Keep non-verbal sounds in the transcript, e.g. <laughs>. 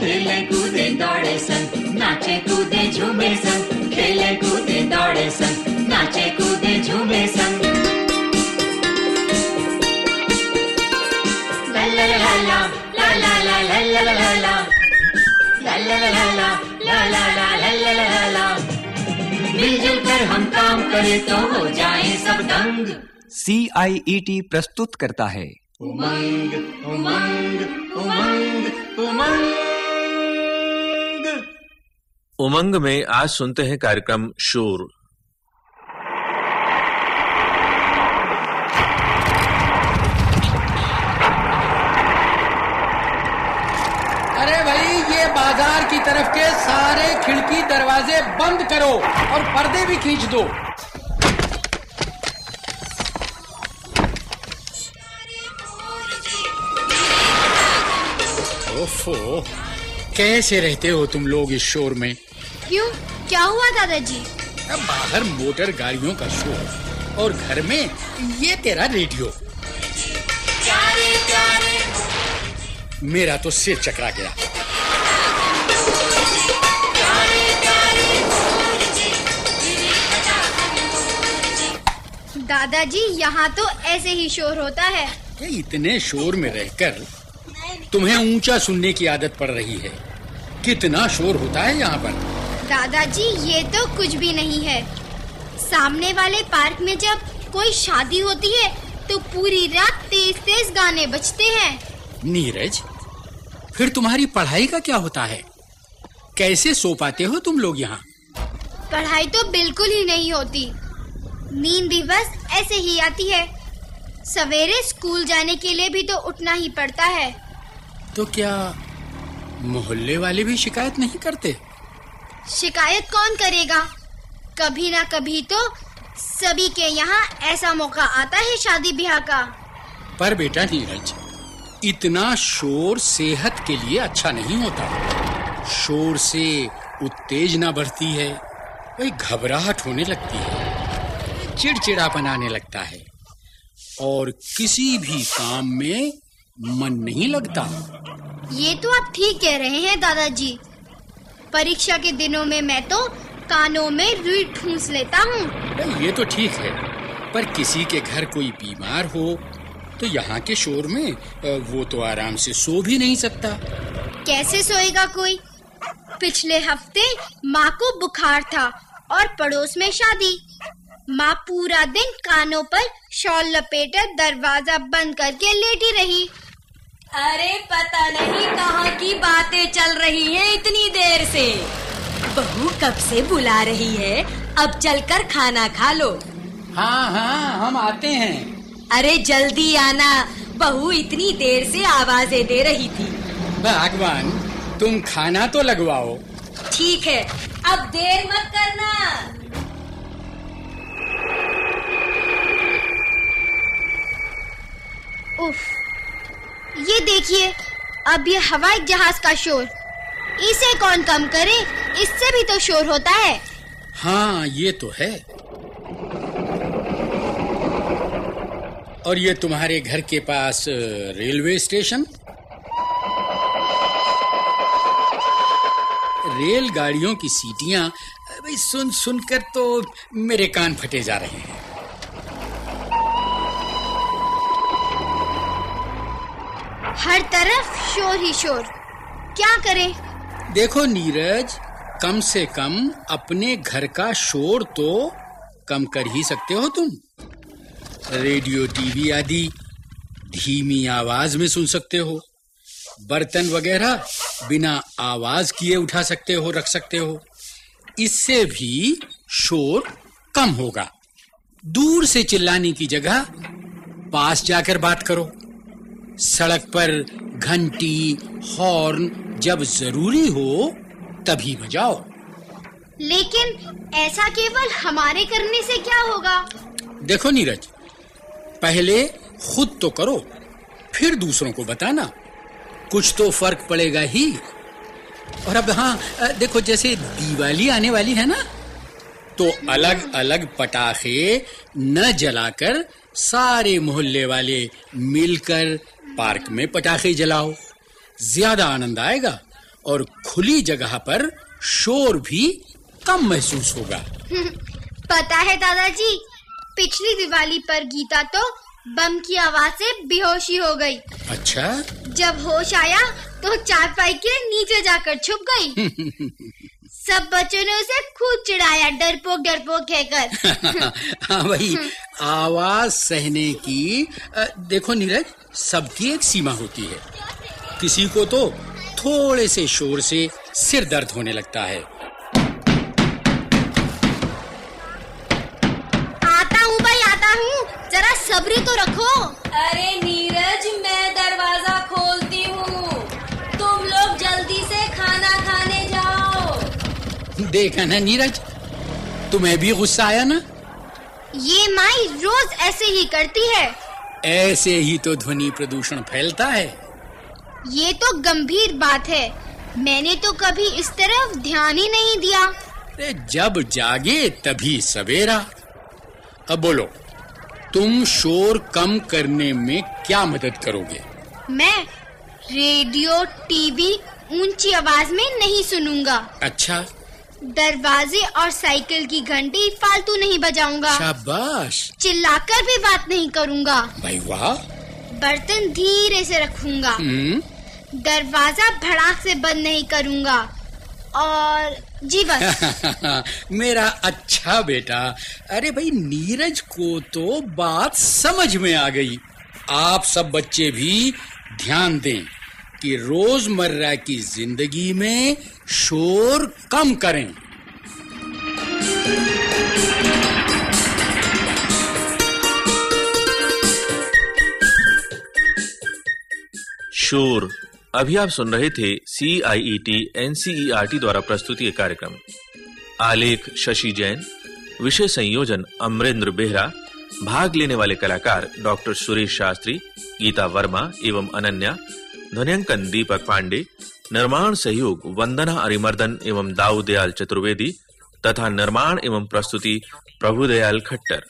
खेले कूदे दौड़े सन नाचे कूदे झूमे सन खेले कूदे दौड़े सन नाचे कूदे झूमे सन हम काम करें तो हो जाए सब दंग सी आई ई टी प्रस्तुत करता है उमंग उमंग उमंग उमंग उमंग में आज सुनते हैं कार्यक्रम शोर। अरे भाई ये बाज़ार की तरफ़ के सारे खिड़की दरवाजे बंद करो और पर्दे भी खींच दो। ओफो कैसे रहते हो तुम लोग इस शोर में? क्यों? क्या हुआ दादाजी? बाहर मोटर गाड़ियों का शोर और घर में ये तेरा रेडियो। मेरा तो सिर चकरा गया। दादाजी यहाँ तो ऐसे ही शोर होता है। इतने शोर में रहकर तुम्हें ऊँचा सुनने की आदत पड़ रही है। कितना शोर होता है यहाँ पर। दादाजी ये तो कुछ भी नहीं है। सामने वाले पार्क में जब कोई शादी होती है तो पूरी रात तेज तेज गाने बजते हैं। नीरज फिर तुम्हारी पढ़ाई का क्या होता है? कैसे सो पाते हो तुम लोग यहाँ? पढ़ाई तो बिल्कुल ही नहीं होती। नींद भी बस ऐसे ही आती है। सवेरे स्कूल जाने के लिए भी तो उठना ही पड़ता है। तो क्या मोहल्ले वाले भी शिकायत नहीं करते? शिकायत कौन करेगा? कभी ना कभी तो सभी के यहाँ ऐसा मौका आता है शादी ब्याह का। पर बेटा नीरज इतना शोर सेहत के लिए अच्छा नहीं होता। शोर से उत्तेजना बढ़ती है वही घबराहट होने लगती है चिड़चिड़ापन आने लगता है। और किसी भी काम में मन नहीं लगता। ये तो आप ठीक कह रहे हैं दादाजी। परीक्षा के दिनों में मैं तो कानों में रुई ठूंस लेता हूँ। ये तो ठीक है पर किसी के घर कोई बीमार हो तो यहाँ के शोर में वो तो आराम से सो भी नहीं सकता। कैसे सोएगा कोई? पिछले हफ़्ते माँ को बुखार था और पड़ोस में शादी। माँ पूरा दिन कानों पर शॉल लपेटे दरवाज़ा बंद करके लेटी रही। अरे पता नहीं कहाँ की बातें चल रही हैं इतनी देर से। बहू कब से बुला रही है? अब चलकर खाना खा लो। हाँ हाँ हम आते हैं। अरे जल्दी आना। बहू इतनी देर से आवाज़ें दे रही थी। भगवान तुम खाना तो लगवाओ। ठीक है अब देर मत करना उफ ये देखिए, अब ये हवाई जहाज़ का शोर। इसे कौन कम करे, इससे भी तो शोर होता है। हाँ ये तो है। और ये तुम्हारे घर के पास रेलवे स्टेशन? रेल गाड़ियों की सीटियाँ सुन सुनकर तो मेरे कान फटे जा रहे हैं। हर तरफ़ शोर ही शोर। क्या करें? देखो नीरज, कम से कम अपने घर का शोर तो कम कर ही सकते हो तुम। रेडियो, टीवी आदि धीमी आवाज़ में सुन सकते हो। बर्तन वगैरह बिना आवाज़ किए उठा सकते हो, रख सकते हो। इससे भी शोर कम होगा। दूर से चिल्लाने की जगह पास जाकर बात करो। सड़क पर घंटी हॉर्न जब ज़रूरी हो तभी बजाओ। लेकिन ऐसा केवल हमारे करने से क्या होगा? देखो नीरज पहले खुद तो करो फिर दूसरों को बताना। कुछ तो फ़र्क पड़ेगा ही। और अब हाँ देखो जैसे दिवाली आने वाली है ना तो अलग अलग पटाखे न जलाकर सारे मोहल्ले वाले मिलकर पार्क में पटाखे जलाओ। ज़्यादा आनंद आएगा और खुली जगह पर शोर भी कम महसूस होगा। <laughs> पता है दादाजी पिछली दिवाली पर गीता तो बम की आवाज़ से बेहोशी हो गई। अच्छा? जब होश आया तो चारपाई के नीचे जाकर छुप गई। <laughs> सब बच्चों ने उसे खूब चिढ़ाया डरपोक डरपोक कहकर। <laughs> हाँ भाई आवाज़ सहने की देखो नीरज सबकी एक सीमा होती है। किसी को तो थोड़े से शोर से सिर दर्द होने लगता है। आता हूँ भाई आता हूँ। जरा सब्र तो रखो। देखा ना नीरज? तुम्हें भी गुस्सा आया ना? ये माई रोज ऐसे ही करती है। ऐसे ही तो ध्वनि प्रदूषण फैलता है। ये तो गंभीर बात है। मैंने तो कभी इस तरफ़ ध्यान ही नहीं दिया। अरे जब जागे तभी सवेरा। अब बोलो तुम शोर कम करने में क्या मदद करोगे? मैं रेडियो टीवी ऊँची आवाज़ में नहीं सुनूँगा। अच्छा दरवाजे और साइकिल की घंटी फालतू नहीं बजाऊँगा। शाबाश। चिल्लाकर भी बात नहीं करूँगा। भाई वाह। बर्तन धीरे से रखूँगा। हम्म। दरवाज़ा भड़ाक से बंद नहीं करूँगा। और जी बस। <laughs> मेरा अच्छा बेटा अरे भाई नीरज को तो बात समझ में आ गई। आप सब बच्चे भी ध्यान दें। कि रोज़मर्रा की ज़िंदगी में शोर कम करें। शोर। अभी आप सुन रहे थे C I E T NCERT द्वारा प्रस्तुत ये कार्यक्रम। आलेख शशि जैन, विषय संयोजन अमरेंद्र बेहरा, भाग लेने वाले कलाकार डॉक्टर सुरेश शास्त्री, गीता वर्मा एवं अनन्या ध्वनियांकन दीपक पांडे। निर्माण सहयोग वंदना अरिमर्दन एवं दाऊदयाल चतुर्वेदी तथा निर्माण एवं प्रस्तुति प्रभुदयाल खट्टर।